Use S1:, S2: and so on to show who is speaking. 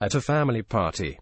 S1: At a family party.